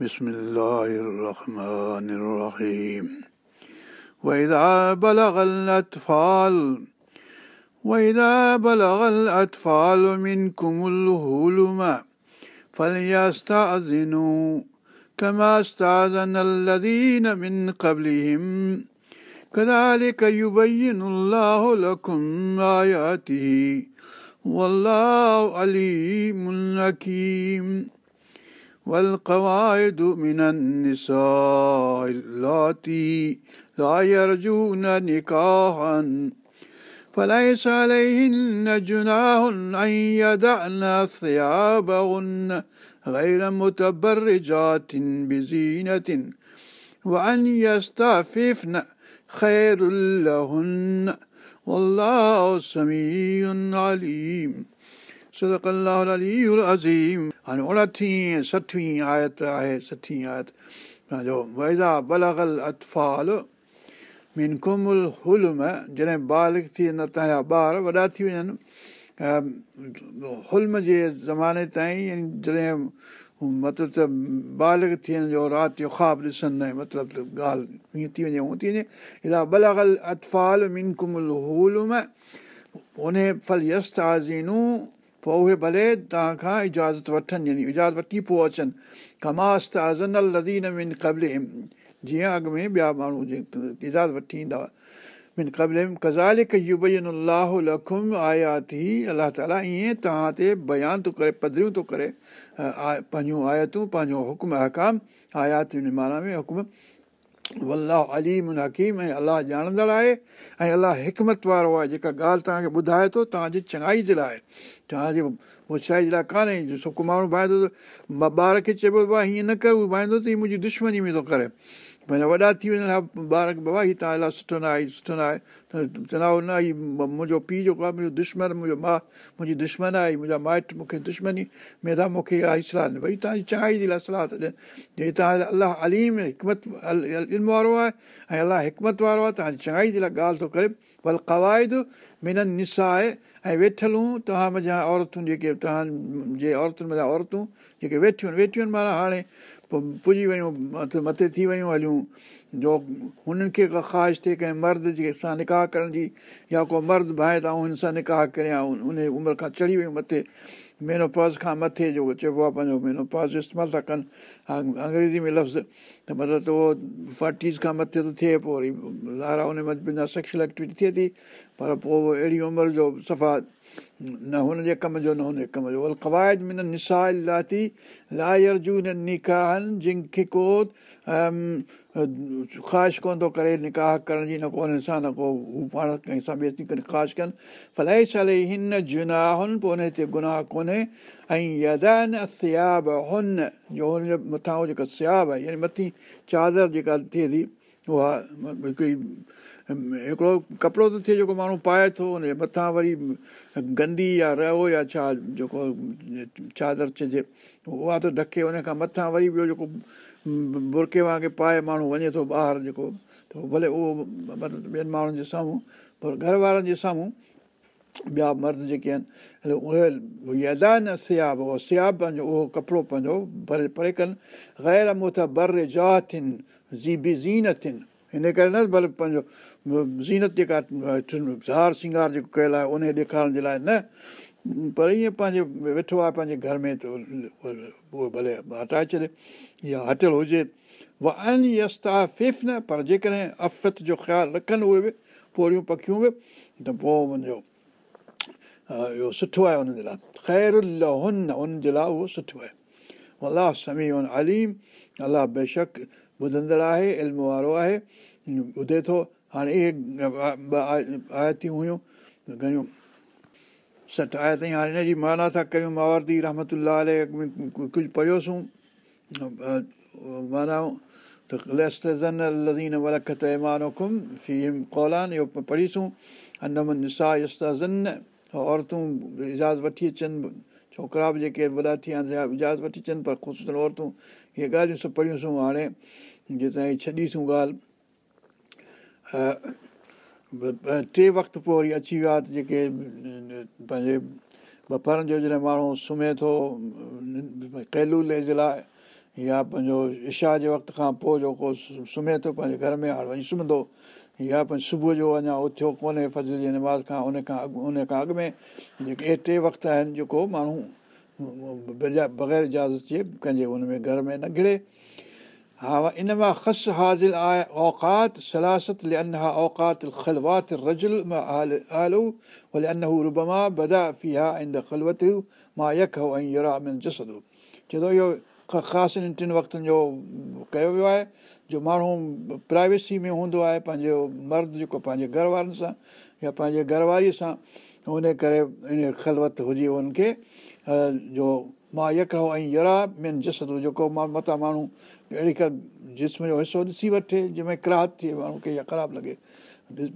بسم الله الرحمن الرحيم. وإذا بلغ الأطفال وإذا بلغ الأطفال منكم الهلم فليستأذنوا كما استأذن الذين من قبلهم. كذلك يبين الله لكم آياته والله عليم حكيم. والقواعد من النساء اللاتي لا يرجون نكاحا. فليس عليهن جناح أن يدعن ثيابهن غير متبرجات بزينة وأن يستعففن خير لهن. والله سميع عليم. صدق الله العلي العظيم हाणे उणटीह सठवीं आयत आहे सठीं आयत पंहिंजो वैज़ा बलगल अतफाल मीन कुमुल हुलम जॾहिं बालिग थी वेंदा तव्हांजा ॿार वॾा थी वञनि हुलम जे ज़माने ताईं जॾहिं मतिलबु त बालिग थी वञे जो राति जो ख़्वाब ॾिसंदा आहिनि मतिलबु ॻाल्हि हीअं थी वञे हूअं थी वञे हेॾा बलगल अतफाल मीन कुमुल हुलम उन फल यस्त आज़ीनू پوءِ اهي ڀلي توهان کان اجازت وٺن يعني اجازت وٺي پوءِ اچن ڪماس ته ازنل لدين من قبل جيئن اڳ ۾ ٻيا ماڻهو اجازت وٺي ايندا من قبل ڪزالڪ يبين الله لکم آياتي الله تالا ائين توهان تي بيان ٿو ڪري پڌريون ٿو ڪري پنهنجون آيتون پنهنجو حڪم هڪام آيات معنيٰ ۾ حڪم الله اليم حڪيم ۽ الله ڄاڻندڙ آهي ۽ الله حڪمت وارو آهي جيڪا ڳالهه توهان کي ٻڌائي ٿو توهان جي چڱائي جي لاءِ. توهان جي مڇائي جي لاءِ ڪانهي ڪو ماڻهو ته ٻار کي چئبو بابا هيئن نه ڪر اهو ڀائيندو ته هيءَ منهنجي دشمني ۾ ٿو ڪري پنهنجا وڏا ٿي وڃن ها ٻار بابا هيءَ توهان لاءِ سٺو نه آهي سٺو نه آهي ته چوندا نه هيءَ منهنجو پيءُ جيڪو آهي منهنجو دشمن منهنجو ماءُ منهنجي دشمن آهي منهنجا مائٽ مون کي دشمني ۾ ٿا مون کي الاهي صلاح ڏين ڀئي توهان جي چڱائي جي لاءِ صلاح ٿا ڏين جي توهان الله اليم حڪمت علم وارو آهي ۽ الله حڪمت وارو آهي توهان جي چڱائي جي لاءِ ڳالهه ٿو ڪري ڀل قواعد منن نسا آهي ۽ ويٺلون توهان منهنجا عورتون جيڪي توهان جي عورتن منهنجا عورتون جيڪي ويٺيون آهن ويٺيون آهن معنيٰ هاڻي پوءِ پڄي ويون مٿي ٿي ويون هليون جو هنن کي خواهش ٿئي ڪنهن مرد جي سان نڪاح ڪرڻ جي يا ڪو مرد ڀائي ته هن سان نڪاح ڪريان ان عمر کان چڙهي ويون مٿي مينو پاز کان مٿي جيڪو چئبو آهي پنهنجو مينو پاز استعمال ٿا ڪن انگريزي ۾ لفظ ته مطلب ته اهو فاٽيز کان مٿي ٿو ٿئي پوءِ وري زارا ان ۾ پنهنجا سيڪشئل ايڪٽيوٽي ٿئي ٿي پر پوءِ اهڙي عمر جو صفا نه هن جي ڪم جو نه هن جي ڪم جو قواعد ۾ لاتي لايرجو نه نڪاهن جنهن کي ڪو خواهش ڪونه ٿو ڪري نڪاح ڪرڻ جي نه ڪو هن سان نه ڪو هو پاڻ ڪنهن سان بيسي ڪري خواهش ڪن فلائي سالي هن جناهن پوءِ هن هتي گناهه ڪونهي ۽ سياب هن جو هن جي مٿان اهو جيڪا سياب آهي يعني مٿي چادر جيڪا ٿئي ٿي اها هڪڙي هڪڙو ڪپڙو ٿو ٿئي جيڪو ماڻهو پائي ٿو هن جي مٿان وري گندي يا رهو يا ڇا جيڪو چادر چئجي اها ٿو ڍڪي هن کان مٿان وري ٻيو جيڪو برڪي وانگر پائي ماڻهو وڃي ٿو ٻاهر جيڪو ته ڀلي اهو مطلب ٻين ماڻهن جي سامهون پر گهر وارن جي سامهون ٻيا مرد جيڪي آهن اهي ادا نه سياب اهو سياب پنهنجو اهو ڪپڙو پنهنجو ڀري پري ڪن. غير مت بر جا ٿين زي به زين ٿين هن ڪري نه ڀلي پنهنجو زينت جيڪا هار سنگار جيڪو ڪيل آهي ان ڏيکارڻ جي لاءِ نه پر ائين پنهنجي ويٺو آهي پنهنجي گهر ۾ ته اهو ڀلي هٽائي ڇڏي يا هٽيل هجي. و ان يستا فف نه پر جيڪڏهن افت جو خيال رکن اهي به پوڙيون پکيون به ته پوءِ منهنجو اهو سٺو آهي هنن جي لاءِ. خير هن جي لاءِ اهو سٺو آهي. الله سمي ان اليم الله بيشڪ ٻڌندڙ آهي علم وارو آهي. ٻڌي ٿو هاڻي اهي آيتيون هيون گهڻيون سٺ آيتون هاڻي هن جي معنيٰ ٿا ڪريون ماوردي رحمت ڪجهه پڙهيوسين معنيٰ پڙهيسون انمن نسا يستزن عورتون اجازت وٺي اچن ڇوڪرا به جيڪي وڏا ٿي ويا اجازت وٺي اچن پر خوش عورتون اهي ڳالهيون سڀ پڙهيونسين هاڻي جيستائين ڇڏيسون ڳالهه ٽي وقت پوءِ وري اچي ويا ته جيڪي پنهنجي بپرن جو جڏهن ماڻهو سمهي ٿو ڪيلولي جي لاءِ يا پنهنجو اشا جي وقت کان پوءِ جيڪو سمهي ٿو پنهنجي گهر ۾ هاڻي وڃي سمهندو يا پنهنجو صبح جو اڃا اٿيو ڪونهي فضل جي نماز کان ان کان اڳ ان کان اڳ ۾ جيڪي اهي ٽي وقت آهن جيڪو ماڻهو بغير اجازت جي ڪنهن جي هن ۾ گهر ۾ نه گهڙي ها ان مان خس هازل آهي اوڪات سلاست انا اوڪات خلوات رجل آلو ڀلي ان هو ربما بدا في ها ان خلوت مان هو ۽ يرا ۾ جسدو ٿو اهو خاص ان ٽن وقتن جو ڪيو ويو آهي جو ماڻهو پرائيويسي ۾ هوندو آهي پنهنجو مرد جيڪو پنهنجي گهر وارن سان يا پنهنجي گهرواريءَ سان ان ڪري ان خلوت هجي هن کي جو مان يڪ ۽ يرا مين جسدو جيڪو متا ماڻهو اهڙي ڪا جسم جو حصو ڏسي وٺي جنهن ۾ ڪراهت ٿئي ماڻهو کي يا خراب لڳي.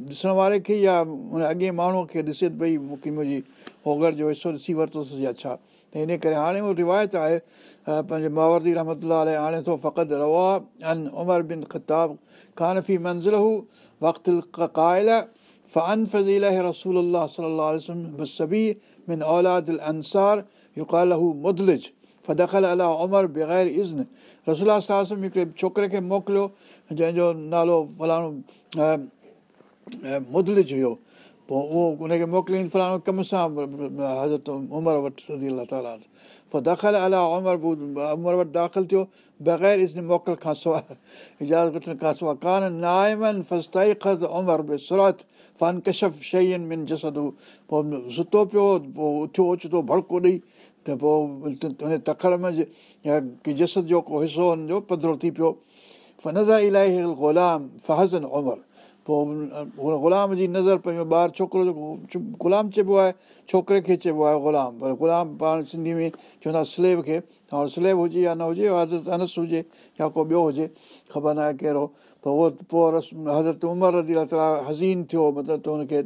ڏسڻ واري کي يا هن اڳي ماڻهوءَ کي ڏسي ڀئي مون کي منهنجي هوگر جو حصو ڏسي ورتوسين يا ڇا. ته ان ڪري هاڻي اهو روايت آهي پنهنجي ماوردي رحمت هاڻي ٿو فقط روا ان عمر بن خطاب خانفي منزل فن فزيل رسول صلاح سبي من اولاد انسار يڪال هو مدلج فدخل الا عمر بغير ازن رسول ساهه هڪڙي ڇوڪري کي موڪليو جنهن جو نالو فلاڻو مدلج هيو پوءِ اهو ان کي موڪليئين فلاڻو ڪم سان حضرت عمر وٽ رزي الا تالا پوءِ دخل الا عمر عمر وٽ داخل ٿيو بغير از موڪل کان سواءِ اجازت وٺڻ کان سواءِ ڪانه نائمن فستائي خط عمر به سرت فن ڪشف شين جسدو پوءِ ستو پيو پوءِ اٿيو اوچتو ڀڙڪو ڏيئي ته پوءِ ان تکڙ ۾ ڪه جسد جو ڪو حصو هن جو پڌرو ٿي پيو نظر الاهي غلام فهزن عمر پوءِ هن غلام جي نظر پنهنجو ٻار ڇوڪرو جيڪو غلام چئبو آهي ڇوڪري کي چئبو آهي غلام پر غلام پاڻ سنڌي ۾ چوندا سليب کي هاڻي سليب هجي يا نه هجي حضرت انس هجي يا ڪو ٻيو هجي خبر نه آهي ڪهڙو پوءِ اهو پوءِ رس حضرت عمر رزي الا هزين ٿيو مطلب ته هن کي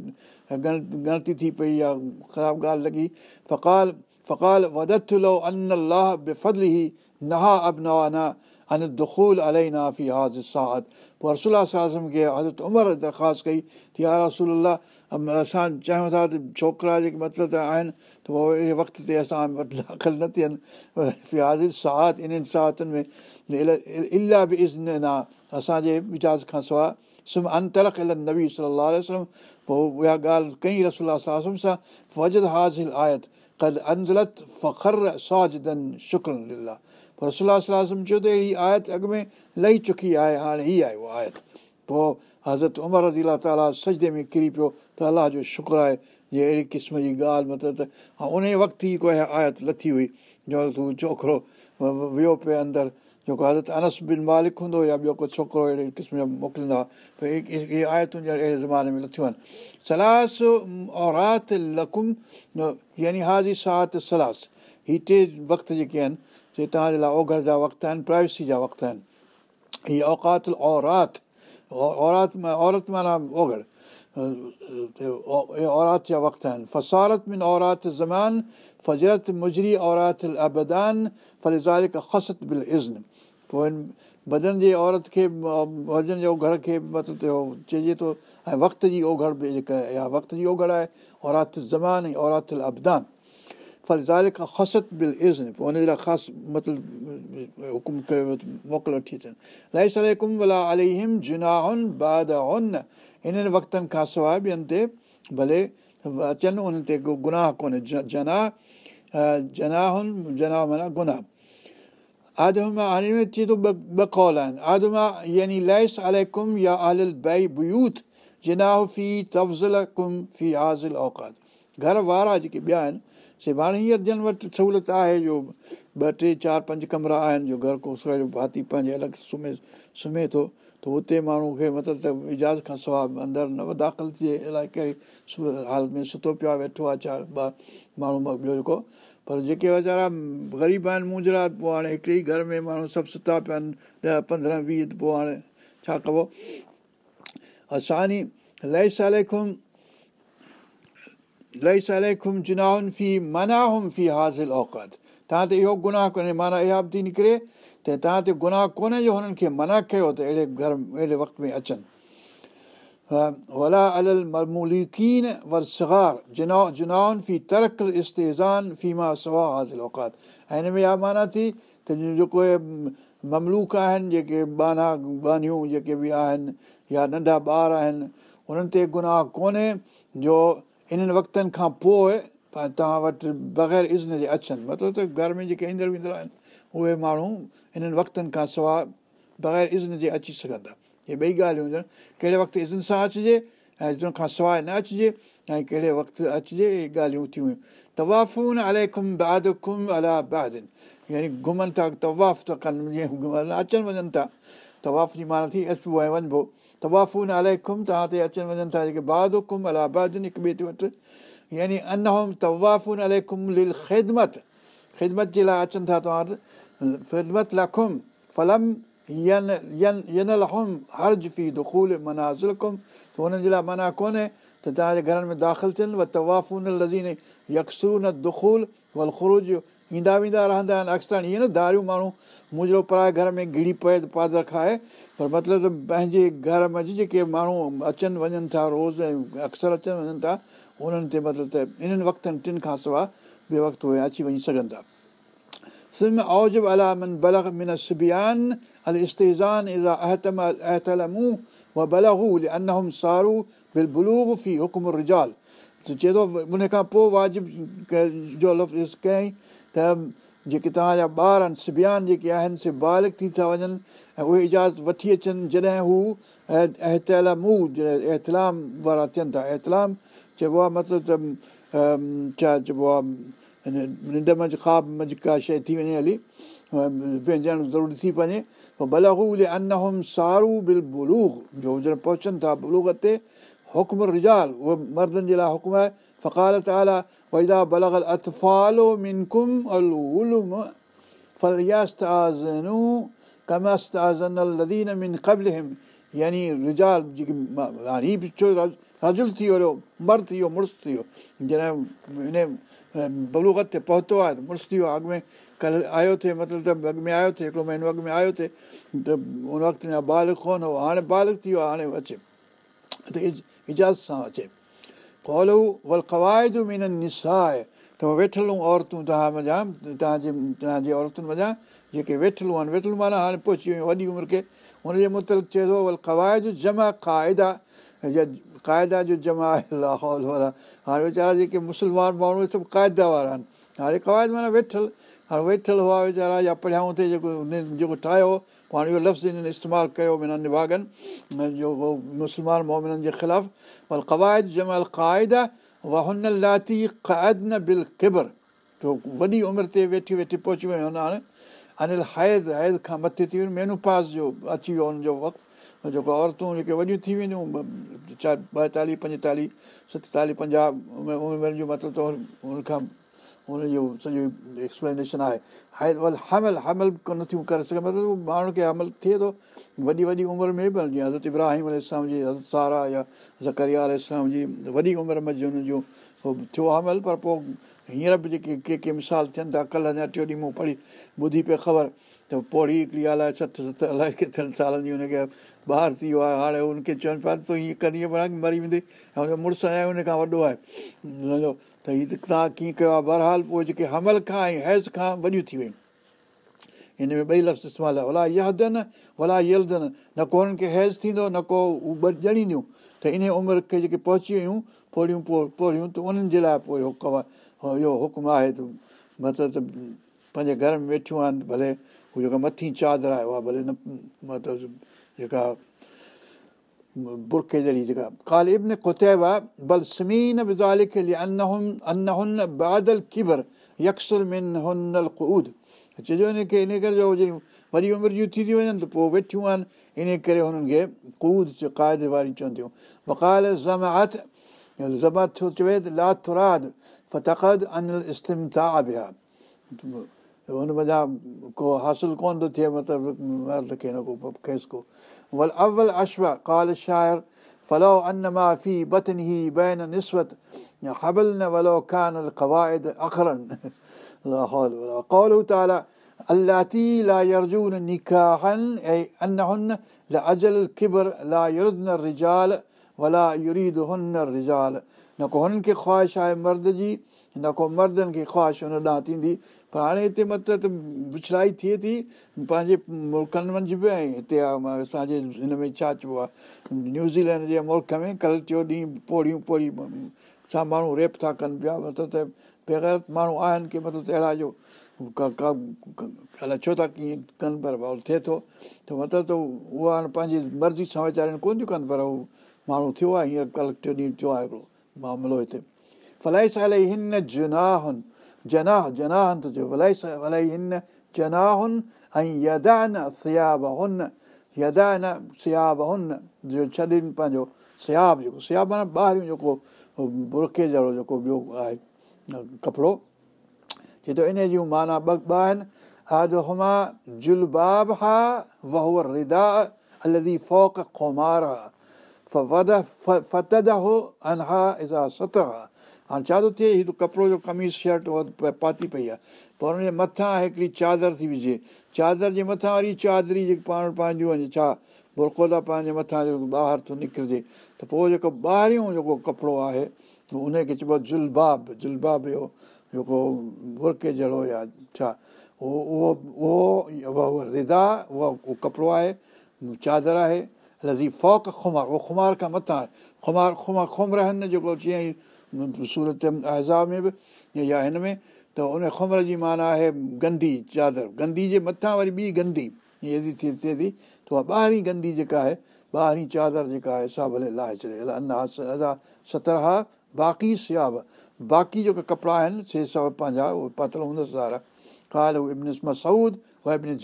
گڻ گڻتي ٿي پئي يا خراب ڳالهه لڳي فقال فقال ودت لو ان الله بيفل ئي نها اب نوانا ان دکول الائي نافي هاز ساهت پوءِ رسول سازم کي حضرت عمر درخواست ڪئي ته يار رسول اسان چاهيون ٿا ته ڇوڪرا جيڪي مطلب ته آهن ته پوءِ وقت تي اسان داخل نه ٿين ساهت انهن ساهتن ۾ الاهه به از نه اسان جي مزاج کان سواءِ سم انترک ال نبي صلاح پوءِ اها ڳالهه ڪئي رسول سازم سان وجد هازل آيت ڪد انزلت فخر ساجدن شڪرن للا پر رسولا صلاح چيو ته اهڙي آيت اڳ ۾ لهي چڪي آهي هاڻي هيءَ آهي اها آيت پوءِ حضرت عمر الا تالا سجدي ۾ ڪري پيو ته الله جو شڪر آهي جي اهڙي قسم جي ڳالهه مطلب ها ان وقت ئي ڪوئي آيت لٿي هئي جو تون ڇوڪرو ويو پيو اندر جيڪو حضرت انس بن مالڪ هوندو يا ٻيو ڪو ڇوڪرو اهڙي قسم جو موڪليندا ڀئي اهي آيتون اهڙي زماني ۾ لٿيون آهن سلاس اورات لڪم يعني هازي سات سلاس هيءَ ٽي وقت جيڪي آهن سي توهان جي لاءِ اوگهر جا وقت آهن پرائيويسي جا وقت آهن هيءَ اوڪات اورات اورات مان عورت معنيٰ اوگهر اورات جا وقت آهن فسارت من اورات زمان فجرت مجري اورات ابدان فلزالڪ خست بل ازن پوءِ بدن جي عورت کي ڀڄن جو اوگهر کي مطلب چئجي ٿو ۽ وقت جي اوگهر به جيڪا وقت جي اوگهر آهي اورات زمان ۽ اورات ابدان. ڦل بل ازن پوءِ هن جي لاءِ خاص مطلب حڪم ڪيو موڪل وٺي هن انهن وقتن کان سواءِ ٻين تي ڀلي اچن انهن تي گناهه ڪونهي جنا جناهن جنا معنيٰ گناهه اچي ٿو ٻه ڪال آهن آدما يعني ليس الڪم يا آلل بئي بيوت جناهه في تفزل ڪم في هازل اوڪات گهر وارا جيڪي ٻيا آهن هينئر جن وٽ سهوليت آهي جو ٻه ٽي چار پنج ڪمرا آهن جو گهر ڪو ڀاتي پنهنجي الڳ سمهي سمهي ٿو ته هتي ماڻهو کي مطلب ته اجازت کان سواءِ اندر نه داخل ٿئي الائي ڪهڙي سورت حال ۾ ستو پيو آهي ويٺو آهي ڇا ٻار ماڻهو ٻيو جيڪو پر جيڪي ويچارا غريب آهن منجهرا پوءِ هاڻي هڪڙي ئي گهر ۾ ماڻهو سڀ ستا پيا آهن ڏهه پندرهن ويهه پوءِ هاڻي ڇا ڪبو؟ اساني لهي سالي کان لئي سليکم جناهن في مناهم في هازل اوڪات. توهان تي اهو گناهه ڪونهي معنيٰ اها به ٿي نڪري ته توهان تي گناهه ڪونهي جو هنن کي منا ڪيو ته اهڙي گهر اهڙي وقت ۾ اچن ولا ال ململيڪين ور سگار جناهن في ترق استيزان فيما سوا هازل اوڪات ۽ هن ۾ اها معنيٰ ٿي ته جيڪو مملوڪ آهن جيڪي بانا بانيون جيڪي به آهن يا ننڍا ٻار آهن انهن تي گناهه ڪونهي جو انهن وقتن کان پوءِ توهان وٽ بغير ازن جي اچن مطلب ته گهر ۾ جيڪي ايندڙ ويندڙ آهن اهي ماڻهو انهن وقتن کان سواءِ بغير ازن جي اچي سگهندا اهي ٻئي ڳالهيون هجن. ڪهڙي وقت ازن سان اچجي ۽ ازن کان سواءِ نه اچجي ۽ ڪهڙي وقت اچجي اهي ڳالهيون کم الا بادن. يعني گهمن ٿا طواف ٿا ڪن جيئن اچن وڃن ٿا. طواف جي معنيٰ ٿي اچبو ۽ وڃبو. توافون الائي کم توهان تي اچن وڃن ٿا جيڪي بعد کم الا بادن هڪ ٻئي تي وٽ يعني لل خدمت. خدمت جي لاءِ اچن ٿا توهان وٽ. خدمت في دکول منازل کم ته هنن جي لاءِ معنيٰ ڪونهي ته توهان جي گهرن ۾ داخل ٿين و توافون لزين يڪسون دکول ول خروج ايندا ويندا رهندا آهن اڪثر ائين نه ڌاريون ماڻهو منهنجو پرائي گهر ۾ گهڙي پئي پادر کائي پر مطلب ته پنهنجي گهر ۾ جيڪي ماڻهو اچن وڃن ٿا روز ۽ اڪثر اچن وڃن ٿا انهن تي مطلب ته انهن وقتن ٽن کان سواءِ ٻئي وقت اهي اچي وڃي سگهن ٿا بلگ بلگو بلوگ چئي ٿو ان کان پوءِ واجب ڪيئين ته جيڪي توهان جا ٻار آهن سبيان جيڪي آهن سي بالڪ ٿي ٿا وڃن ۽ اهي اجازت وٺي اچن جڏهن هو ايهتلامو وارا ٿين ٿا ايهتلام چئبو آهي مطلب ته ڇا چئبو آهي ننڊ منجهه خواب منجهه ڪا شيءِ ٿي وڃي هلي وينجڻ ضروري ٿي وڃي پوءِ بلهو ان هوم سارو بل بلوگ جو جڏهن پهچن ٿا بلوگ تي حڪم رجال اهو مردن جي لاءِ حڪم آهي فقال تالا ويدا بلگل اتفالو منڪم اللم فلياستازنو ڪمستازن لدين من قبلهم يعني رجال جيڪي هاڻي هيءَ به ڇو رجل ٿي ويو مرد ٿي ويو مڙس ٿي ويو جڏهن هن بلوگت تي پهتو آهي ته مڙس ٿي ويو اڳ ۾ ڪلهه آيو ٿئي مطلب ته اڳ ۾ آيو ٿئي هڪڙو مهينو اڳ ۾ آيو ٿئي ته ان وقت اڃا بالڪ ڪونه هو هاڻي بالڪ ٿي ويو آهي هاڻي اچي ته اجازت سان اچي ڪالو ول قواعد مينن نسا آهي ته ويٺلون عورتون توهان مڃان توهان جي توهان جي عورتن وڃان جيڪي ويٺلون آهن ويٺلون معنيٰ هاڻي پهچي ويون وڏي عمر کي هن جي مطلق چئي ٿو ول قواعد جمع قاعدا قاعدا جو جمع آهي هاڻي ويچارا جيڪي مسلمان ماڻهو سڀ قاعدا وارا آهن. هاڻي قواعد معنيٰ ويٺل. هاڻي ويٺل هئا ويچارا يا پڙهيائون ٿئي جيڪو جيڪو ٺاهيو هاڻي اهو لفظ هنن استعمال ڪيو منا نڀاگن. جو مسلمان مومنن جي خلاف. ول قواعد جمل خبر جو وڏي عمر تي ويٺي ويٺي پهچي ويون هاڻي. انيل هيز هيز کان مٿي ٿي ويون مينو پاس جو اچي ويو هن جو وقت جيڪو عورتون جيڪي وڏيون ٿي وينديون چاهي ٻائيتاليهه پنجيتاليهه ستيتاليهه پنجاهه عمر جو مطلب ته هن کان هن جو سڄو ايڪسپلينيشن آهي. هاءِ ول همل همل ڪونه نٿيون ڪري سگهن. مطلب ماڻهن کي همل ٿئي ٿو وڏي وڏي عمر ۾ به جيئن حضرت ابراهيم اسلام جي حضرت سارا يا زڪريا اسلام جي وڏي عمر ۾ هن جو ٿيو همل پر پوءِ هينئر به جيڪي ڪي ڪي مثال ٿين ٿا ڪلهه اڃا ٽيون ڏينهن مون پڙهي ٻڌي پئي خبر ته پوڙي هڪڙي الائي سٺ ستر الائي ڪيترن سالن جي هن کي ٻار ٿي ويو آهي هاڻي هن کي چون پيا تون هيئن ڪڏهن پر مري ويندي؟ ۽ هن جو مڙس آهي هن کان وڏو آهي. هن جو ته هيءَ توهان ڪيئن ڪيو آهي؟ بهرحال پوءِ جيڪي همل کان ۽ هيز کان وڏيون ٿي ويون. هن ۾ ٻئي لفظ استعمال آهي. ڀلا يهدن ڀلا يلدن. نه ڪو هنن کي هيز ٿيندو نه ڪو اهي ڄڻينديون. ته ان عمر کي جيڪي پهچي ويون پوڙيون پوڙيون ته انهن جي لاءِ پوءِ اهو اهو حڪم آهي. ته مطلب ته پنهنجي گهر ۾ ويٺيون آهن ڀلي جيڪا مٿي چادر آهي اها ڀلي جيڪا چئجو ان کي ان ڪري جو وڏي عمر جون ٿي ٿيون وڃن ته پوءِ ويٺيون آهن ان ڪري هنن کي ڪود قائد واري چونديون وڪال زمات زمات ڇو چوي؟ ته لا ٿراد فتقد انيل استمتا بيا हुन वञा को हासिलु कोन थो थिए मतिलबु मर्द खे न को खेसि को वल अव्वल अशवा काल शाइर फलो अन मा फी बतन ही बैन निस्वत हबल न वलो कान क़वाइद अखरन قوله تعالى اللاتي لا يرجون نكاحا أي أنهن لأجل الكبر لا يردن الرجال ولا يريدهن الرجال न को हुननि खे ख़्वाहिश आहे मर्द जी न को मर्दनि खे ख़्वाहिश हुन ॾांहुं थींदी پر هاڻي هتي مطلب ته وڇڙائي ٿئي ٿي پنهنجي ملڪن منجهه به ۽ هتي اسان جي هن ۾ ڇا چئبو آهي نيوزيلينڊ جي ملڪ ۾ ڪلهه ٽيون ڏينهن پوڙيون پوڙي سان ماڻهو ريپ ٿا ڪن پيا مطلب ته بيغير ماڻهو آهن ڪه مطلب ته اهڙا جو الائي ڇو ٿا ڪيئن ڪن پر ٿئي ٿو. ته مطلب ته اها پنهنجي مرضي سان ويچارن ڪونه ٿيون ڪن پر هو ماڻهو ٿيو آهي هينئر ڪلهه ٽيون ڏينهن ٿيو آهي هڪڙو معاملو هتي. فلائي سال هن جناهن جناهه ڀلائي ڀلائي هن ڇڏن پنهنجو سياب جيڪو سياب معنيٰ ٻاهريون جيڪو برڪي جهڙو جيڪو ٻيو آهي ڪپڙو چئي ٿو ان جون معنيٰ ٻه ٻه آهن هاڻي ڇا ٿو ٿئي هيءَ ڪپڙو جو قميص شرٽ اها پاتي پئي آهي. پوءِ هن جي مٿان هڪڙي چادر ٿي وجهي. چادر جي مٿان وري چادري جيڪي پاڻ پنهنجون ڇا؟ برڪو ٿا پنهنجي مٿان جيڪو ٻاهر ٿو نڪرجي. ته پوءِ جيڪو ٻاهريون جيڪو ڪپڙو آهي ان کي چئبو آهي جلباب. جلباب جو جيڪو برڪي جهڙو يا ڇا؟ اهو اهو اهو ردا اهو ڪپڙو آهي چادر آهي. لزي فوق کمار اهو کمار کان مٿان آهي. کمار کمار کمرهن جيڪو جيئن سورت اهزاب ۾ به يا هن ۾ ته ان کمر جي معنيٰ آهي گندي چادر. گندي جي مٿان وري ٻي گندي. ائين ٿئي ٿئي ٿي ته اها ٻاهرين گندي جيڪا آهي ٻاهرين چادر جيڪا آهي سا ڀلي لاهي ڇڏي. سترها باقي سياب. باقي جيڪي ڪپڙا آهن سي سڀ پنهنجا اهي پاتل هوندس وارا ڪال ابن مسود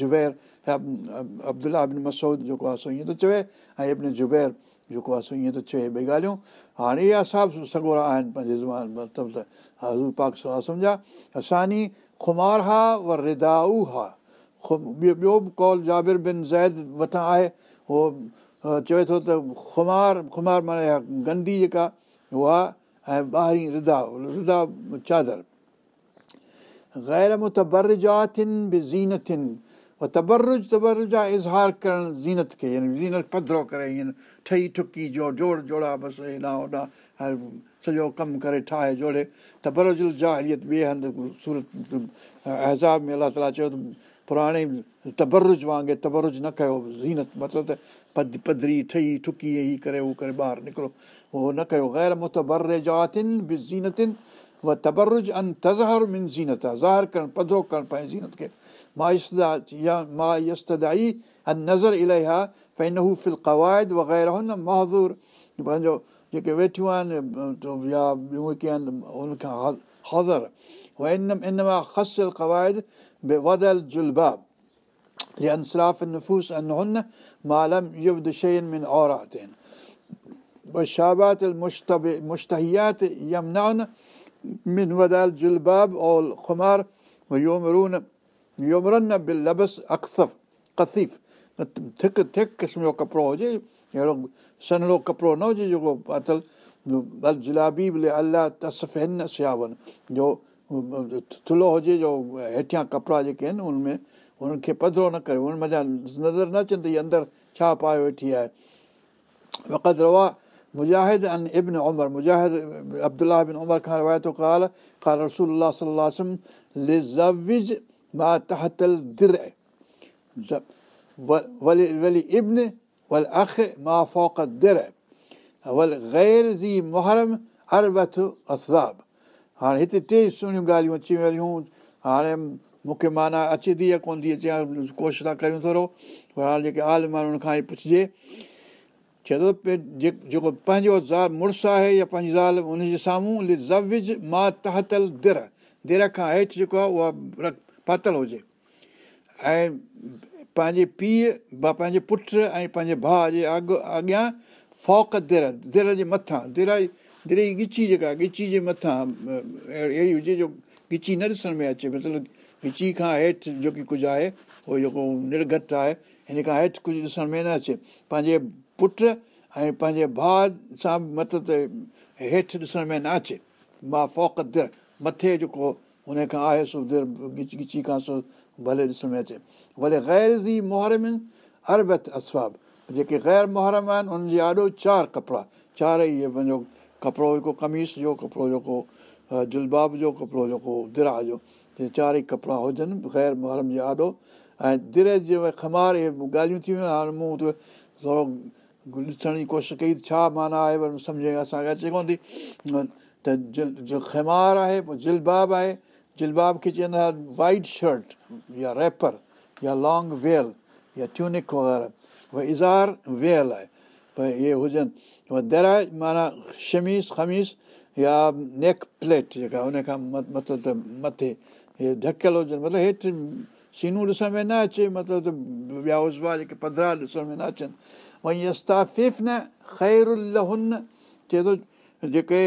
جبير. ابدلا ابن مسود جيڪو آهي سو ائين ٿو چوي ۽ ابن جبير جيڪو آهي سو ائين ٿو چئي ڀئي ڳالهيون. هاڻي اها سڀ سگورا آهن پنهنجي زبان مطلب ته حضور پاڪ صلاح سمجهان اساني کمار ها و ردائو ها ٻيو ٻيو به ڪال جابر بن زيد وٽان آهي اهو چوي ٿو ته کمار کمار معنيٰ گندي جيڪا اها ۽ ٻاهرين ردا ردا چادر. غير متبرجاتن به زينتن تبرج تبرج آهي اظهار ڪرڻ زينت کي يعني زينت پڌرو ڪري هيئن ٺهي ٺڪي جو جوڙ جوڙا بس هيڏان هوڏان سڄو ڪم ڪري ٺاهي جوڙي تبرجل جاهليت ٻئي هنڌ سورت ايزاب ۾ الله تالا چيو ته پراڻي تبرج وانگر تبرج نه ڪيو زينت مطلب ته پڌ پڌري ٺهي ٺڪي هيءَ ڪري اهو ڪري ٻاهر نڪرو اهو نه ڪيو غير متبر جاتن به زينتن اها تبرج ان تزهر من زينت آهي ظاهر ڪرڻ پڌرو ڪرڻ پنهنجي زينت کي مائسدا يا مان يستدائي ان نظر الاهي آهي فين هو فل قواعد وغيره هن مهزور پنهنجو جيڪي ويٺيون آهن يا ٻيون ڪي آهن ان کان حاضر ان ان مان خسل قواعد ودل جلباب يا انسراف نفوس ان هن مالم يبد شين ۾ اورات آهن شابات مشتهيات يمنان من ودل جلباب اول کمار يومرون بل لبس اڪسف ڪثيف ٿڪ ٿڪ قسم جو ڪپڙو هجي اهڙو سنهڙو ڪپڙو نه هجي جيڪو پاتل جلابي الله هن سياون جو ٿلهو هجي جو هيٺيان ڪپڙا جيڪي آهن ان ۾ ان کي پڌرو نه ڪري ان مزا نظر نه اچن ته هيءَ اندر ڇا پائي ويٺي آهي وقت مجاهد ان ابن عمر مجاهد ابدلا عمر کان روايتو ڪال ڪال رسول صلاح مان تهتل در ولي ولي ابن ول اک مان فوق در ول غير زي محرم اربت اسباب هاڻي هتي ٽي سهڻيون ڳالهيون اچي ويون هاڻي مون کي معنيٰ اچي ٿي يا ڪونه ٿي اچي ڪوشش ٿا ڪريون ٿورو هاڻي جيڪي آل ماڻهن هن کان ئي پڇجي چئي ٿو جيڪو پنهنجو زال مڙس آهي يا پنهنجي زال ان جي سامهون تهتل در در کان هيٺ جيڪو آهي اها پاتل هجي. ۽ پنهنجي پيءُ پنهنجي پٽ ۽ پنهنجي ڀاءُ جي اڳ اڳيان فوق در در جي مٿان در در جي ڳچي جيڪا ڳچي جي مٿان اهڙي هجي جو ڳچي نه ڏسڻ ۾ اچي. مطلب ڳچي کان هيٺ جيڪي ڪجهه آهي اهو جيڪو نرگت آهي هن کان هيٺ ڪجهه ڏسڻ ۾ نه اچي. پنهنجي پٽ ۽ پنهنجي ڀاءُ سان مطلب ته هيٺ ڏسڻ ۾ نه اچي. مان فوق در مٿي جيڪو هن کان آهي سو در ڳچي ڳچي کان سو ڀلي ڏسڻ ۾ اچي. ڀلي غير زي موهرم اربت اسواب. جيڪي غير محرم آهن ان جي آڏو چار ڪپڙا. چار اهي پنهنجو ڪپڙو جيڪو ڪميس جو ڪپڙو جيڪو جلباب جو ڪپڙو جيڪو درا جو. چار ئي ڪپڙا هجن خير محرم جي آڏو ۽ در جي کمار اهي ڳالهيون ٿي ويون هاڻي مون ٿورو ڏسڻ جي ڪوشش ڪئي ڇا معنيٰ آهي پر سمجهه ۾ اسان کي اچي ڪونه ٿي. ته جو کمار آهي پوءِ جلباب آهي جلباب کي چوندا هئا وائيٽ شرٽ يا ريپر يا لانگ ويل يا ٽيونڪ وغيره ڀئي ازار ويل آهي ڀئي اهي هجن در معنيٰ شميس خميس يا نيڪ پليٽ جيڪا هن کان مطلب ته مٿي اهي ڍڪيل هجن مطلب هيٺ سينون ڏسڻ ۾ نه اچي مطلب ته ٻيا عضوا جيڪي پڌرا ڏسڻ ۾ نه اچن وئي استافف نه خير چئي ٿو جيڪي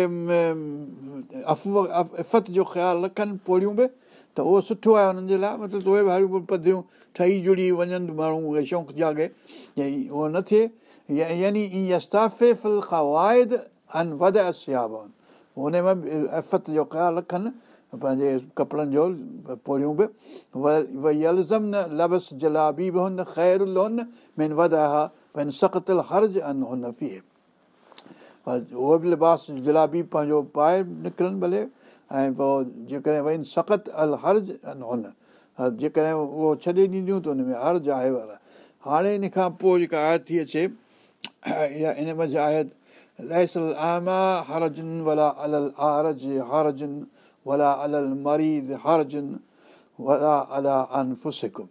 افت جو خيال رکن پوڙيون به ته اهو سٺو آهي هنن جي لاءِ مطلب اهي به به پڌريون ٺهي جڙي وڃن ماڻهو اهي شوق جاڳي اهو نه ٿئي يعني خوائد ان وڌ سياب هن ۾ به افت جو خيال رکن پنهنجي ڪپڙن جو پوڙيون به يلزم نه لبس جلابي به هن خير وڌ سختل هرج ان هن في اهو به لباس جلابي پنهنجو پائي نڪرن ڀلي ۽ پوءِ جيڪڏهن وڃن سخت ال هرج هن. جيڪڏهن اهو ڇڏي ڏينديون ته هن ۾ هرج آهي وارا. هاڻي ان کان پوءِ جيڪا آيت ٿي اچي اها ان منجهه آيت لهسل آما هرجن ولا الل آرج هرجن ولا الا انفسڪم.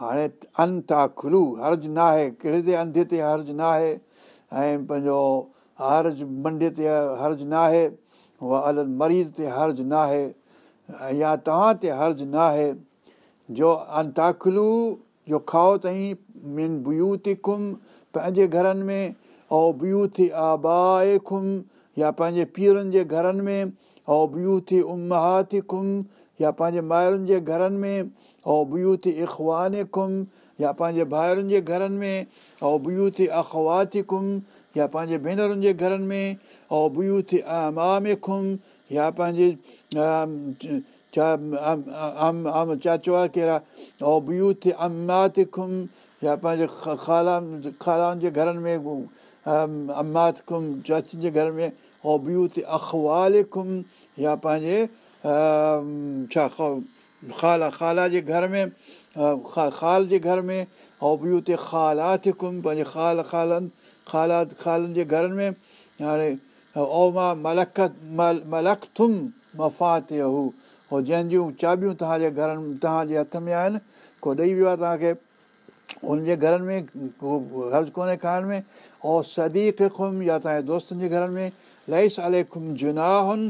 هاڻي ان ٿا کلو هرج نه آهي ڪهڙي تي انڌي تي هرج نه آهي ۽ پنهنجو هرج منڊي تي هرج نه آهي اها الڳ مريض تي هرز نه آهي يا توهان تي هرز نه آهي جو انتاکلو جو کائو اٿئي من ٻيو کم پنهنجي گهرن ۾۽ ٻيو ٿي آبائي کم يا پنهنجي پيرن جي گهرن ۾۽ ٻيو ٿي کم يا پنهنجي مائرن جي گهرن ۾۽ ٻيو ٿي اخواني کم يا پنهنجي ڀائرن جي گهرن ۾۽ اخوا ٿي کم يا پنهنجي ڀينرن جي گهرن ۾۽ ٻيو ٿي اما ۾ کم يا پنهنجي چاچو آهي ڪهڙا ۽ ٻيو ٿي اما ٿي کم يا پنهنجي کالا کالائن جي گهرن ۾ امات کم چاچين جي گهر ۾۽ ٻيو ٿي اخوال کم يا پنهنجي ڇا خالا خالا جي گهر ۾ خال جي گهر ۾۽ ٻيو ٿي خالات کم پنهنجي خال کالن خالن جي گهرن ۾ هاڻي او مان ملک هو اهو جنهنجيون چابيون توهان جي گهرن توهان جي هٿ ۾ آهن ڪو ڏيئي ويو آهي توهان کي هن جي گهرن ۾ ڪو هرز ڪونهي کائڻ ۾ او سديڪ کم يا توهان جي دوستن جي گهرن ۾ لئيس الي کم جناهن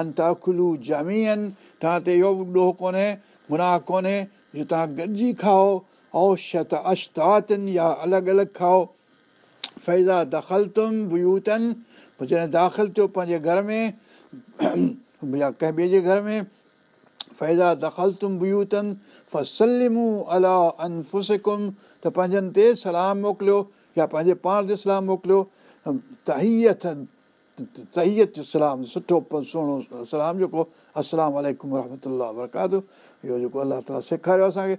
ان تاکلو جامي آهن توهان تي اهو به ڏوهه ڪونهي گناهه ڪونهي جو توهان گڏجي کائو اوشت اشتاتن يا الڳ الڳ کائو فيزا دخل تم بيوتن پوءِ جڏهن داخل ٿيو پنهنجي گهر ۾ يا ڪنهن ٻئي جي گهر ۾ فيزا دخل تم بيوتن فسلمو الا انفسڪم ته پنهنجن تي سلام موڪليو يا پنهنجي پاڻ تي سلام موڪليو تهييت سلام سٺو سلام جيڪو اسلام ورهمت ورڪات اهو جيڪو الله تالا سيکاريو اسان کي.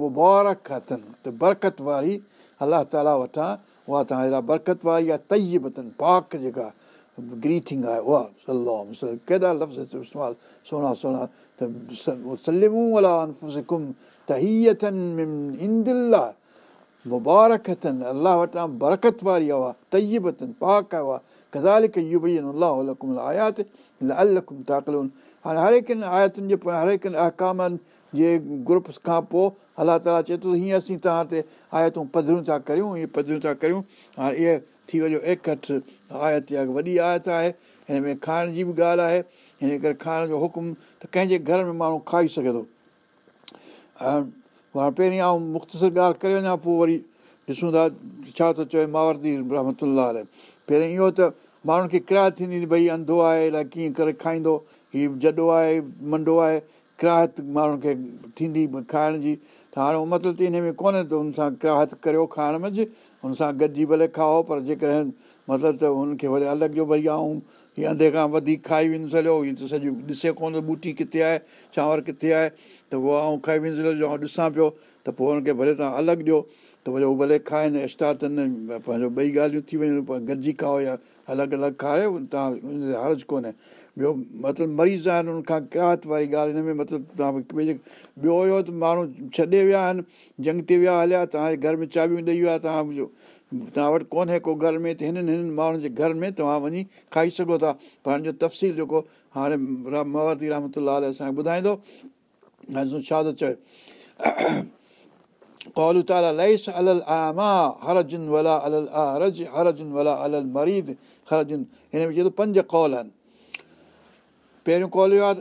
مبارڪ اٿن ته برڪت واري الله تالا وٽان اها توهان جي لاءِ برڪت واري آهي ٿئي به اٿن پاڪ جيڪا گريٽنگ آهي اها ڪيڏا لفظ ته الا انفسڪم اند لاءِ مبارڪ اٿن الله وٽان برڪت واري اها تيب اٿن هاڻي هر هڪ آيتن جي هر هڪ اهڪامن جي گروپ کان پوءِ الله تالا چئي ٿو هيئن اسين توهان تي آيتون پڌريون ٿا ڪريون هيئن پڌريون ٿا ڪريون هاڻي اها ٿي وڃو ايڪهٺ آيت وڏي آيت آهي هن ۾ کائڻ جي به ڳالهه آهي هن ڪري کائڻ جو حڪم ته ڪنهن جي گهر ۾ ماڻهو کائي سگهي ٿو پهرين آئون مختصر ڳالهه ڪري وڃان پوءِ وري ڏسون ٿا ڇا ٿو چئي ماورتي رحمت پهرين اهو ته ماڻهن کي ڪرايت ٿيندي ڀئي انڌو آهي الائي ڪيئن ڪري کائيندو هيءُ جڏو آهي منڊو آهي ڪراهت ماڻهن کي ٿيندي کائڻ جي. ته هاڻي مطلب ته هن ۾ ڪونهي ته هن سان ڪراهت ڪريو کائڻ منجهه هن سان گڏجي ڀلي کائو پر جيڪڏهن مطلب ته هن کي ڀلي الڳ جو ڀئي آئون هيءَ انڌي کان وڌيڪ کائي ويندس هليو هيئن ته سڄي ڏسي ڪونه ٿو ٻوٽي ڪٿي آهي چانور ڪٿي آهي ته اهو آئون کائي ويندس هليو ڏسان پيو ته پوءِ هن کي ڀلي توهان الڳ ڏيو ته وري اهو ڀلي کائين اشتاتن پنهنجو ٻئي ڳالهيون ٿي وڃن گڏجي کائو يا الڳ الڳ کائي توهان ان تي هرز ڪونهي ٻيو مطلب مريض آهن ان کان ڪراهت واري ڳالهه هن ۾ مطلب توهان ٻيو هيو ته ماڻهو ڇڏي ويا آهن جنگ تي ويا هليا توهان جي گهر ۾ چاٻيون ڏيئي ويا توهان तव्हां वटि कोन्हे को घर में त हिननि हिननि माण्हुनि जे घर में तव्हां वञी खाई सघो था पर हिन जो तफ़सील जेको हाणे मवरती रहमत असांखे ॿुधाईंदो ऐं छा थो चए قالوا تعالى ليس على الأعمى حرج ولا على الأعرج حرج ولا على المريض حرج हिन में चए थो पंज कौल आहिनि پهريون ڪول اهو آهي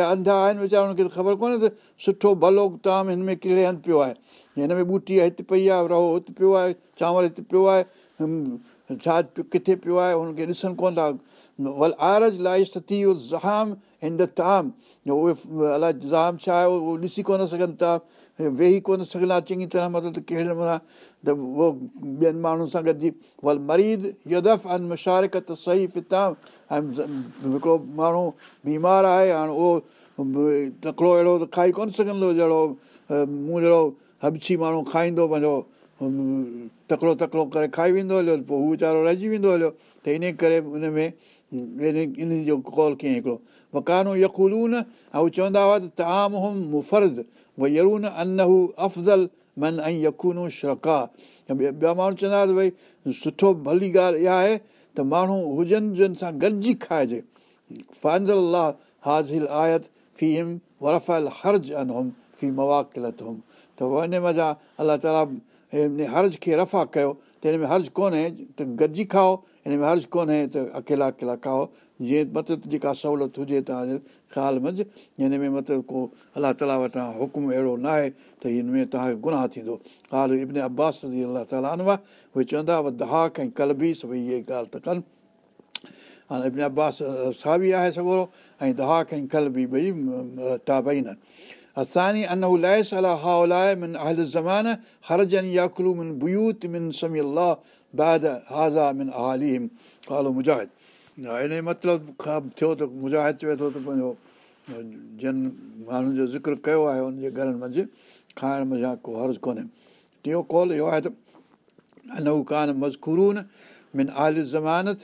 انڌا آهن ويچارا ته خبر ڪونهي ته سٺو ڀلو طعام هن ۾ ڪهڙي هنڌ پيو آهي هن ۾ ٻوٽي آهي هتي پئي آهي رهو هتي پيو آهي چانور هتي پيو آهي ڇا ڪٿي پيو آهي هن کي ڏسن ڪونه ٿا ول آرج لاءِ ستي زهام هند اهي الائي جام ڇا آهي اهو ڏسي ڪونه سگهن ٿا ويهي ڪونه سگهندا چڱي طرح مطلب ڪهڙي نمونا ته اهو ٻين ماڻهن سان گڏجي ول مريد يدف ان مشارڪ ته صحيح فتام ۽ هڪڙو ماڻهو بيمار آهي هاڻي اهو تڪڙو اهڙو ته کائي ڪونه سگهندو جهڙو مون جهڙو هبڇي ماڻهو کائيندو پنهنجو تڪڙو تڪڙو ڪري کائي ويندو هليو پوءِ هو ويچارو رهجي ويندو هليو ته ان ڪري ان ۾ ان جو ڪال ڪيئين هڪڙو وڪانو يڪولون ۽ هو چوندا هئا ته عام هم ڀئي يرون ان هو افزل من ۽ يڪونو شڪا ٻيا ماڻهو چوندا هئا ڀئي سٺو ڀلي ڳالهه اها آهي ته ماڻهو هجن جن سان گڏجي کائجي فانزل الله هازل آيت في هم ورف هرج ان هم في مواڪلت هم ته هن مزا الله تالا هن هرز کي رفا ڪيو ته هن ۾ هرز ڪونهي ته گڏجي کائو هن ۾ هرز ڪونهي ته اڪيلا اڪيلا کائو جيئن مطلب جيڪا سهوليت هجي توهان جي خيال منجهه هن ۾ مطلب ڪو الله تالا وٽان حڪم اهڙو نه آهي ته هن ۾ توهان کي گناهه ٿيندو. خال ابن عباس الله تالا اهي چوندا دهاڪ ۽ ڪلبي سڀئي اهي ڳالهه ته ڪن. هاڻي ابن عباس سابي آهي سڳو ۽ دهاڪ ۽ سمي الله بعد هازا ڪالو مجاهد ان مطلب کان ٿيو ته جن ماڻهن جو ذڪر ڪيو آهي هن جي گهرن منجهه کائڻ ۾ ڪو هرز ڪونهي ٽيون ڪال اهو آهي ته انهو ڪانه مزڪورون من آل ضمانت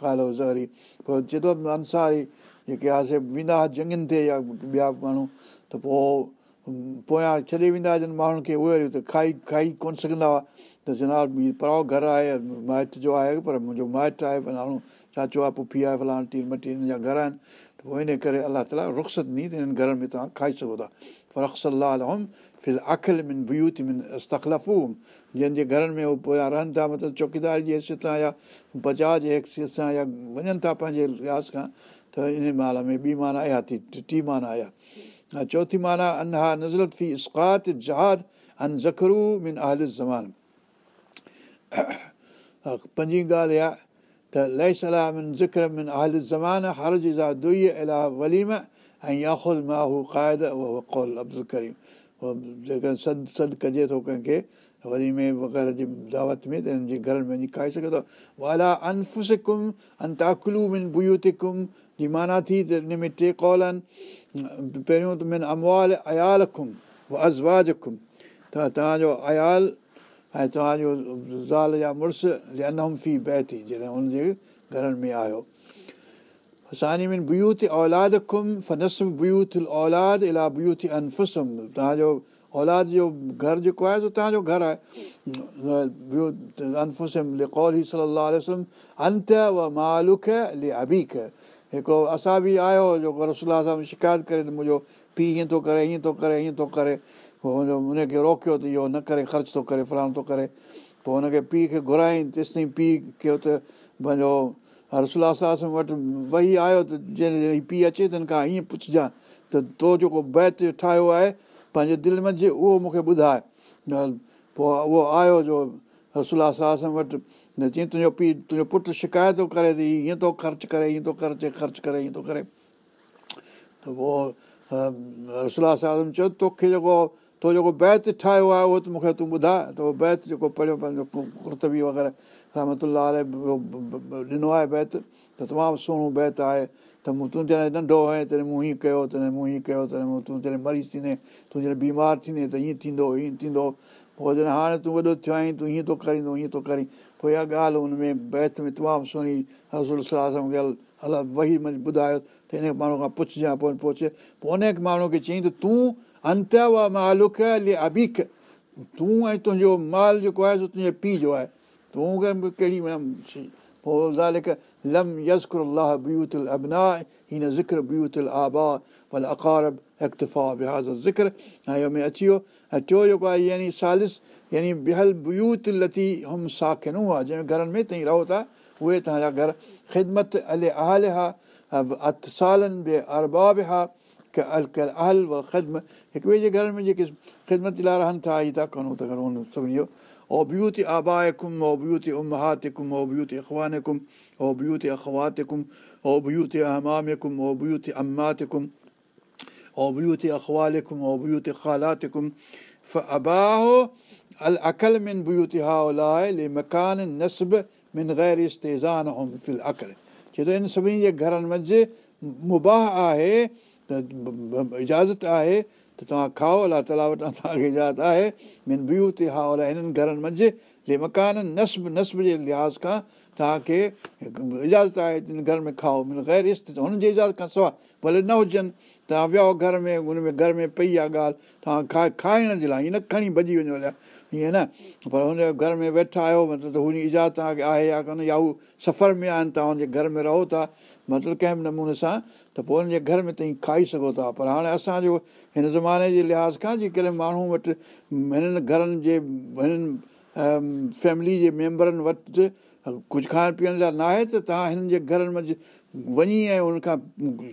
ڪالو زهري پوءِ جيڪي آهي ويندا هئا جنگن تي يا ٻيا ماڻهو ته پوءِ پويان ڇڏي ويندا هئا جن ماڻهن کي اهي ته کائي کائي ڪونه سگهندا هئا. ته جناب پرائو گهر آهي مائٽ جو آهي پر منهنجو مائٽ آهي ماڻهو چاچو آهي پڦي آهي فلاڻ ٽي مٽي هن جا گهر آهن. پوءِ ان ڪري الله تالا رخست ڏني ته هنن گهرن ۾ توهان کائي سگهو ٿا. فرخسلام فل اکل من بيوت من استخلفوم جنهن جي گهرن ۾ اهي پويان رهن ٿا مطلب چوڪيدار جي حيثيت سان يا بچاءُ جي حيثيت سان يا وڃن ٿا پنهنجي رياض کان ته ان مال ۾ ٻي معنيٰ آيا ٿي ٽي معنيٰ آيا ۽ چوٿي معنيٰ انها نزرت في زکرو من اهل زمان پنجين ڳالهه اها اهل زمان هر جي وليم ۽ جيڪڏهن ٿو ڪنهن کي وليمي وغيره جي دعوت ۾ ته هنن جي گهرن ۾ وڃي کائي سگهي ٿو والا انفسڪم انتاڪلو من بيوتڪم جي معنيٰ ٿي ته هن ۾ ٽي ڪول آهن پهريون ته من اموال عيال کم ازواج کم ته توهان جو عيال ۽ توهان جو زال يا مڙس انم في به ٿي جڏهن هن جي گهرن ۾ آيو اسان جي من بيوت اولاد کم فنسم بيوت اولاد الا بيوت انفسم توهان جو اولاد جو گهر جيڪو آهي توهان جو گهر آهي انفسم لڪول صلاح انت و مالک لي ابيڪ هڪڙو اسان به آيو جيڪو رسولا سان شڪايت ڪري ته منهنجو پيءُ هيئن ٿو ڪري هيئن ٿو ڪري هيئن ٿو ڪري. پوءِ هن جو هن کي روڪيو ته اهو نه ڪري خرچ ٿو ڪري فلاڻ ٿو ڪري. پوءِ هن کي پيءُ کي گهرائين تيستائين پيءُ ڪيو ته پنهنجو رسولا سان وٽ ويهي آيو ته جڏهن پيءُ اچي ته هن کان هيئن پڇجانئ ته تو جيڪو بيت ٺاهيو آهي پنهنجي دل منجهه اهو مون کي ٻڌائي. پوءِ اهو آيو جو رسولا سان وٽ نه جيئن تنهنجو پيءُ تنهنجو پٽ شڪايت ٿو ڪري ته هيئن ٿو خرچ ڪري هيئن ٿو خرچ خرچ ڪري هيئن ٿو ڪري ته پوءِ رسولا صاحب چيو توکي جيڪو تو جيڪو بيت ٺاهيو آهي اهو ته مون کي تون ٻڌائي ته اهو بيت جيڪو پڙهيو پنهنجو ڪرتبي وغيره رحمت ڏنو آهي بيت ته تمام سهڻو بيت آهي ته مون تون جڏهن ننڍو آهين تڏهن مون هيئن ڪيو تڏهن مون هيئن ڪيو تڏهن تون جڏهن مريض ٿيندي تون جڏهن بيمار ٿيندي ته ائين ٿيندو هيئن ٿيندو پوءِ جڏهن هاڻي تون وڏو ٿيو آهين تون هيئن ٿو ڪرين تون هيئن ٿو ڪرين پوءِ اها ڳالهه هن ۾ بيت ۾ تمام سهڻي الله وهي ٻڌايو ته هن ماڻهو کان پڇجانئ پوءِ پهچي. پوءِ ان ماڻهو کي چيئين ته ۽ تنهنجو مال جيڪو آهي تنهنجي پيءُ جو آهي. تون ڪهڙي ذڪر ۽ اهو ۾ اچي ويو. ۽ ٽيون جيڪو آهي يعني ثالث يعني بهل بيوت لتي ساکنو گهرن ۾ توهين رهو ٿا اهي توهان جا گهر خدمت ال اهل ها ات سالن به ارباب ها اهل و خدم. هڪ ٻئي جي گهر ۾ جيڪي خدمت لاءِ رهن ٿا ڪن سڀني جو او بيوت آبائي ڪم او بيوت امهات ڪم او بيوت اخوان ڪم او بيوت اخوات ڪم او بيوت اهمام ڪم او بيوت امات ڪم او بيوت اخوال ڪم او بيوت خالات ڪم اباهو ال عقل من بيوت ها لي مڪان نسب من غير استيزان فل عقل ڇو ته ان سڀني جي گهرن منجهه مباهه آهي ته اجازت آهي ته توهان کائو الله تالا وٽان توهان کي اجازت آهي من ٻيو تي هنن گهرن منجهه جي مڪان نسب نسب جي لحاظ کان توهان کي اجازت آهي گهر ۾ کائو من است هنن جي اجازت کان سواءِ ڀلي نه هجن توهان ويو گهر ۾ هن ۾ گهر ۾ پئي آهي ڳالهه توهان کائي کائڻ جي لاءِ نه کڻي ڀڄي وڃو هليا ائين نه پر هن جي گهر ۾ ويٺا آهيو مطلب ته هن اجازت توهان کي آهي يا ڪونه يا هو سفر ۾ آهن توهان هن جي گهر ۾ رهو ٿا مطلب ڪنهن به نموني سان ته پوءِ هن جي گهر ۾ توهين کائي سگهو ٿا. پر هاڻي اسان جو هن زماني جي لحاظ کان جيڪڏهن ماڻهو وٽ هنن گهرن جي هنن فيملي جي ميمبرن وٽ ڪجهه کائڻ پيئڻ لاءِ نه آهي ته توهان هنن جي گهرن منجهه وڃي ۽ هن کان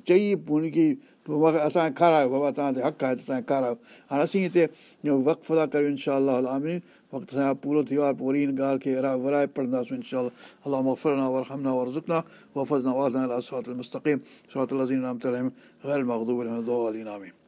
چئي هن کي اسان کي کارايو بابا توهان حق آهي ته توهان کي کارايو هاڻي اسين هتي وقت ٿا ڪريون انشا آمين. وقت اسان جو پورو ٿيو آهي پوءِ وري هن ڳالهه کي ورائي پڙهنداسين انشا الله مفرنا ورهمنا ورزڪنا وفزنا وادنا مستقيم. سوات غير مغدوب آمين